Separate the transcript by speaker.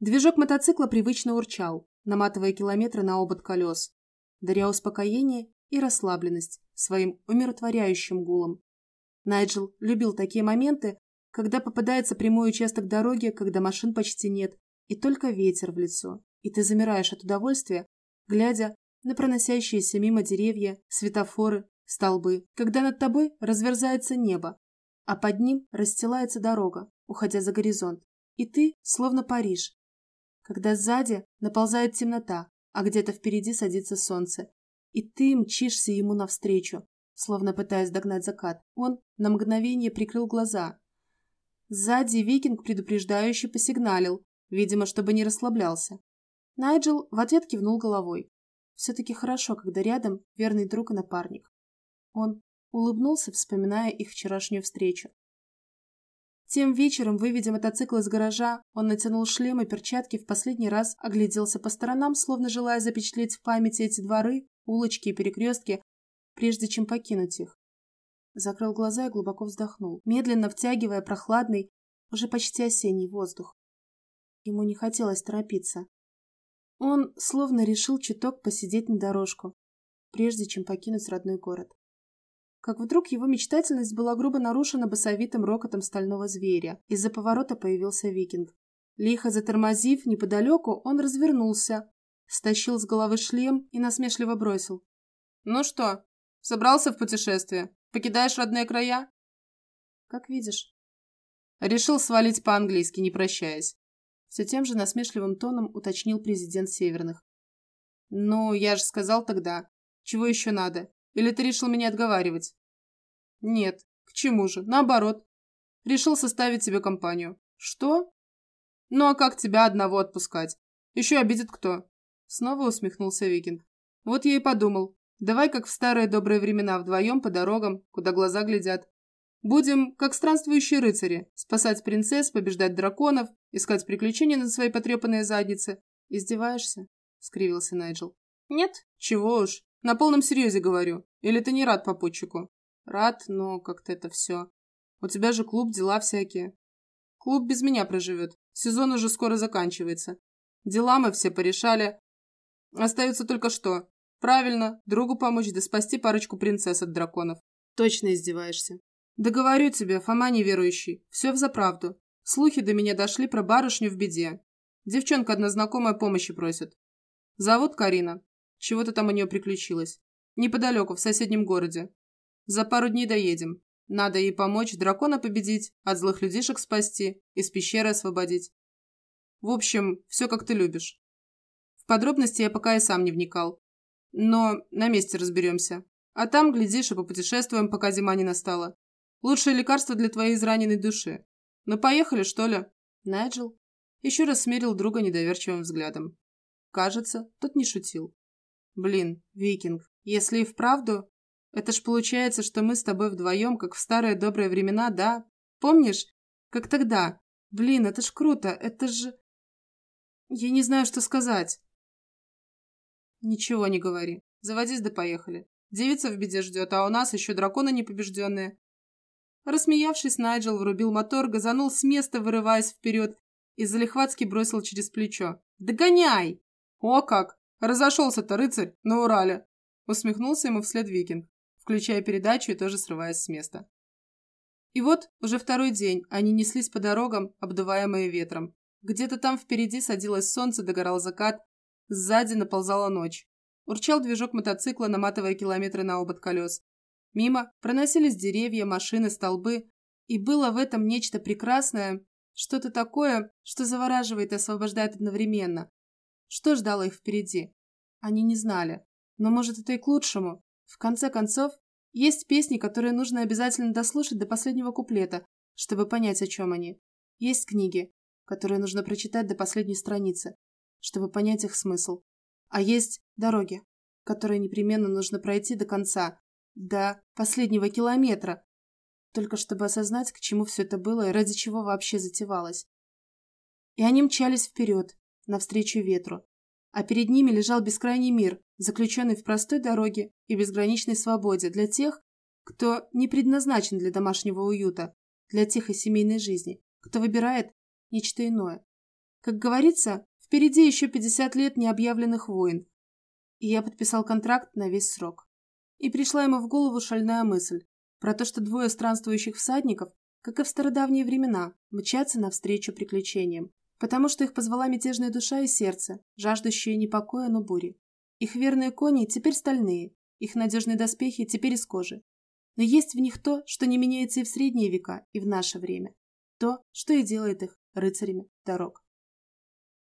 Speaker 1: Движок мотоцикла привычно урчал, наматывая километры на обод колес, даря успокоение и расслабленность своим умиротворяющим гулом. Найджел любил такие моменты, когда попадается прямой участок дороги, когда машин почти нет, и только ветер в лицо, и ты замираешь от удовольствия, глядя на проносящиеся мимо деревья, светофоры, столбы, когда над тобой разверзается небо, а под ним расстилается дорога, уходя за горизонт, и ты словно Париж, когда сзади наползает темнота, а где-то впереди садится солнце, и ты мчишься ему навстречу, словно пытаясь догнать закат. Он на мгновение прикрыл глаза. Сзади викинг предупреждающе посигналил, видимо, чтобы не расслаблялся. Найджел в ответ кивнул головой. Все-таки хорошо, когда рядом верный друг и напарник. Он улыбнулся, вспоминая их вчерашнюю встречу. Тем вечером, выведя мотоцикл из гаража, он натянул шлем и перчатки, в последний раз огляделся по сторонам, словно желая запечатлеть в памяти эти дворы, улочки и перекрестки, прежде чем покинуть их. Закрыл глаза и глубоко вздохнул, медленно втягивая прохладный, уже почти осенний воздух. Ему не хотелось торопиться. Он словно решил чуток посидеть на дорожку, прежде чем покинуть родной город как вдруг его мечтательность была грубо нарушена басовитым рокотом стального зверя. Из-за поворота появился викинг. Лихо затормозив неподалеку, он развернулся, стащил с головы шлем и насмешливо бросил. «Ну что, собрался в путешествие? Покидаешь родные края?» «Как видишь». Решил свалить по-английски, не прощаясь. Все тем же насмешливым тоном уточнил президент Северных. «Ну, я же сказал тогда. Чего еще надо? Или ты решил меня отговаривать? Нет, к чему же, наоборот. Решил составить себе компанию. Что? Ну а как тебя одного отпускать? Еще обидит кто? Снова усмехнулся Викинг. Вот я и подумал. Давай как в старые добрые времена вдвоем по дорогам, куда глаза глядят. Будем, как странствующие рыцари, спасать принцесс, побеждать драконов, искать приключения на своей потрепанные задницы. Издеваешься? Скривился Найджел. Нет? Чего уж. На полном серьезе говорю. Или ты не рад попутчику? Рад, но как-то это все. У тебя же клуб, дела всякие. Клуб без меня проживет. Сезон уже скоро заканчивается. Дела мы все порешали. Остается только что. Правильно, другу помочь да спасти парочку принцесс от драконов. Точно издеваешься. Да говорю тебе, Фома неверующий, все взаправду. Слухи до меня дошли про барышню в беде. Девчонка одна знакомая помощи просит. Зовут Карина. Чего-то там у нее приключилось. Неподалеку, в соседнем городе. За пару дней доедем. Надо ей помочь дракона победить, от злых людишек спасти, из пещеры освободить. В общем, все как ты любишь. В подробности я пока и сам не вникал. Но на месте разберемся. А там, глядишь, и попутешествуем, пока зима не настала. Лучшее лекарство для твоей израненной души. Ну, поехали, что ли? Найджел еще раз смерил друга недоверчивым взглядом. Кажется, тот не шутил. Блин, викинг, если и вправду... Это ж получается, что мы с тобой вдвоем, как в старые добрые времена, да? Помнишь? Как тогда? Блин, это ж круто, это же... Я не знаю, что сказать. Ничего не говори. Заводись да поехали. Девица в беде ждет, а у нас еще драконы непобежденные. Рассмеявшись, Найджел врубил мотор, газанул с места, вырываясь вперед, и залихватски бросил через плечо. «Догоняй!» «О как! Разошелся-то рыцарь на Урале!» Усмехнулся ему вслед викинг, включая передачу и тоже срываясь с места. И вот уже второй день они неслись по дорогам, обдуваемые ветром. Где-то там впереди садилось солнце, догорал закат, сзади наползала ночь. Урчал движок мотоцикла, наматывая километры на обод колес. Мимо проносились деревья, машины, столбы, и было в этом нечто прекрасное, что-то такое, что завораживает и освобождает одновременно. Что ждало их впереди? Они не знали. Но может это и к лучшему. В конце концов, есть песни, которые нужно обязательно дослушать до последнего куплета, чтобы понять, о чем они. Есть книги, которые нужно прочитать до последней страницы, чтобы понять их смысл. А есть дороги, которые непременно нужно пройти до конца, до последнего километра, только чтобы осознать, к чему все это было и ради чего вообще затевалось. И они мчались вперед, навстречу ветру. А перед ними лежал бескрайний мир, заключенный в простой дороге и безграничной свободе для тех, кто не предназначен для домашнего уюта, для тихой семейной жизни, кто выбирает нечто иное. Как говорится, впереди еще 50 лет необъявленных войн. И я подписал контракт на весь срок. И пришла ему в голову шальная мысль про то, что двое странствующих всадников, как и в стародавние времена, мчатся навстречу приключениям, потому что их позвала мятежная душа и сердце, жаждущие не покоя, но бури. Их верные кони теперь стальные, их надежные доспехи теперь из кожи. Но есть в них то, что не меняется и в средние века, и в наше время. То, что и делает их рыцарями дорог.